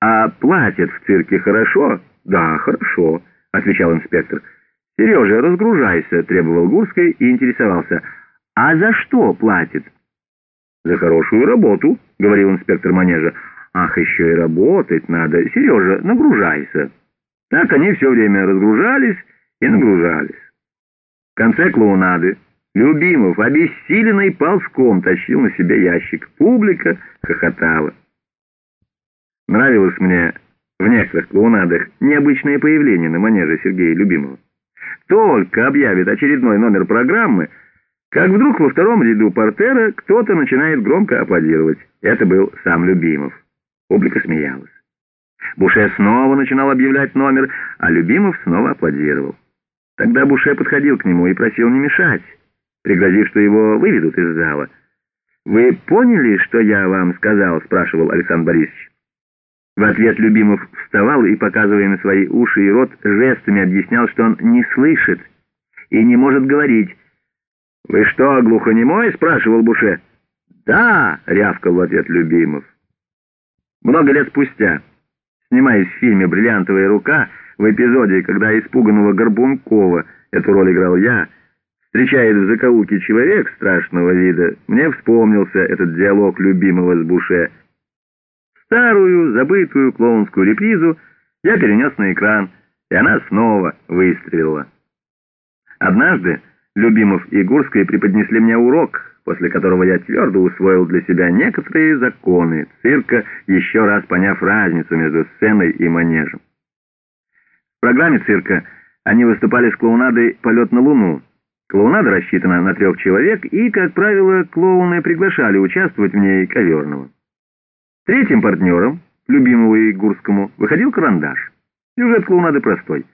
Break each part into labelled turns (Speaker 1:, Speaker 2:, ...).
Speaker 1: «А платят в цирке хорошо?» «Да, хорошо», — отвечал инспектор. «Сережа, разгружайся», — требовал Гурской и интересовался. «А за что платят?» «За хорошую работу», — говорил инспектор манежа. «Ах, еще и работать надо. Сережа, нагружайся». Так они все время разгружались и нагружались. В конце клоунады Любимов, обессиленный, ползком тащил на себе ящик. Публика хохотала. Нравилось мне в некоторых клоунадах необычное появление на манеже Сергея Любимова. Только объявит очередной номер программы, как вдруг во втором ряду портера кто-то начинает громко аплодировать. Это был сам Любимов. Публика смеялась. Буше снова начинал объявлять номер, а Любимов снова аплодировал. Тогда Буше подходил к нему и просил не мешать, пригрозив, что его выведут из зала. «Вы поняли, что я вам сказал?» — спрашивал Александр Борисович. В ответ Любимов вставал и, показывая на свои уши и рот, жестами объяснял, что он не слышит и не может говорить. «Вы что, глухонемой?» — спрашивал Буше. «Да!» — рявкал в ответ Любимов. Много лет спустя, снимаясь в фильме «Бриллиантовая рука», в эпизоде, когда испуганного Горбункова, эту роль играл я, встречает в закоулке человек страшного вида, мне вспомнился этот диалог любимого с Буше — Старую, забытую клоунскую репризу я перенес на экран, и она снова выстрелила. Однажды Любимов и Гурская преподнесли мне урок, после которого я твердо усвоил для себя некоторые законы цирка, еще раз поняв разницу между сценой и манежем. В программе цирка они выступали с клоунадой «Полет на Луну». Клоунада рассчитана на трех человек, и, как правило, клоуны приглашали участвовать в ней коверного. Третьим партнером, любимого Игурскому, выходил карандаш. Сюжет клоунады простой.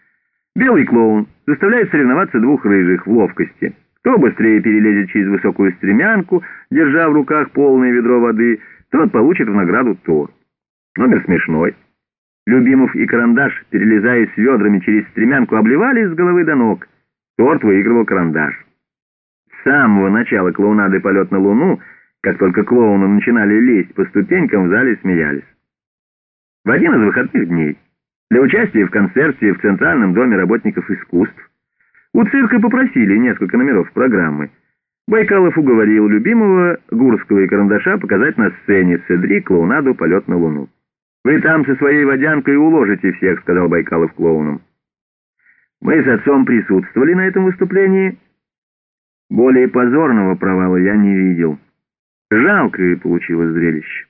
Speaker 1: Белый клоун заставляет соревноваться двух рыжих в ловкости. Кто быстрее перелезет через высокую стремянку, держа в руках полное ведро воды, тот получит в награду торт. Номер смешной. Любимов и Карандаш, перелезая с ведрами через стремянку, обливались с головы до ног. Торт выигрывал Карандаш. С самого начала клоунады «Полет на Луну» Как только клоуны начинали лезть по ступенькам, в зале смеялись. В один из выходных дней для участия в концерте в Центральном доме работников искусств у цирка попросили несколько номеров программы. Байкалов уговорил любимого Гурского и Карандаша показать на сцене Цедри клоунаду «Полет на Луну». «Вы там со своей водянкой уложите всех», — сказал Байкалов клоунам. Мы с отцом присутствовали на этом выступлении. Более позорного провала я не видел. Жалкое получилось зрелище.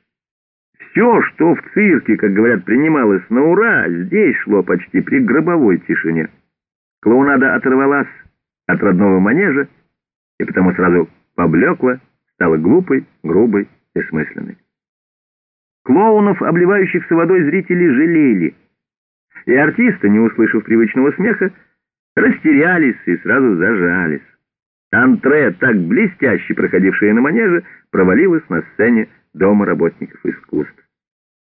Speaker 1: Все, что в цирке, как говорят, принималось на ура, здесь шло почти при гробовой тишине. Клоунада оторвалась от родного манежа и потому сразу поблекла, стала глупой, грубой, бессмысленной. Клоунов, обливающихся водой, зрители жалели, и артисты, не услышав привычного смеха, растерялись и сразу зажались. Антре, так блестяще проходившее на манеже, провалилась на сцене Дома работников искусств.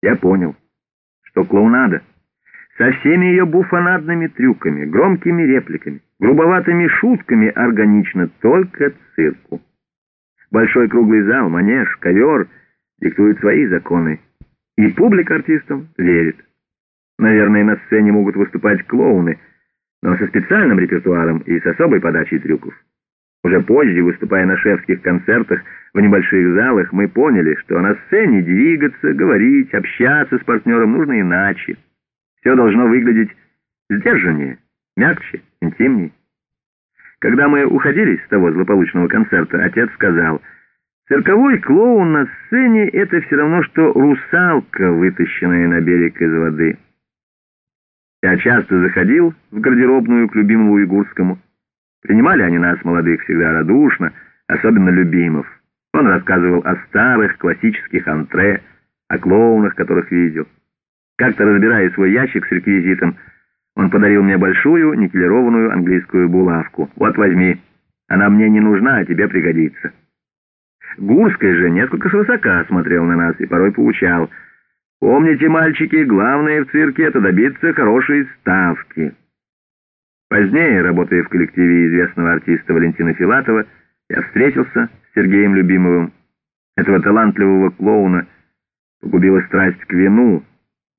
Speaker 1: Я понял, что клоунада со всеми ее буфонадными трюками, громкими репликами, грубоватыми шутками органично только цирку. Большой круглый зал, манеж, ковер диктуют свои законы, и публика артистам верит. Наверное, на сцене могут выступать клоуны, но со специальным репертуаром и с особой подачей трюков. Уже позже, выступая на шефских концертах в небольших залах, мы поняли, что на сцене двигаться, говорить, общаться с партнером нужно иначе. Все должно выглядеть сдержаннее, мягче, интимнее. Когда мы уходили с того злополучного концерта, отец сказал, «Цирковой клоун на сцене — это все равно, что русалка, вытащенная на берег из воды». Я часто заходил в гардеробную к любимому Игурскому, Принимали они нас, молодых, всегда радушно, особенно Любимов. Он рассказывал о старых классических антре, о клоунах, которых видел. Как-то разбирая свой ящик с реквизитом, он подарил мне большую никелированную английскую булавку. «Вот возьми, она мне не нужна, а тебе пригодится». Гурский же несколько свысока смотрел на нас и порой поучал. «Помните, мальчики, главное в цирке — это добиться хорошей ставки». Позднее, работая в коллективе известного артиста Валентина Филатова, я встретился с Сергеем Любимовым. Этого талантливого клоуна погубила страсть к вину,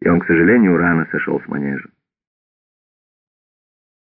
Speaker 1: и он, к сожалению, рано сошел с манежа.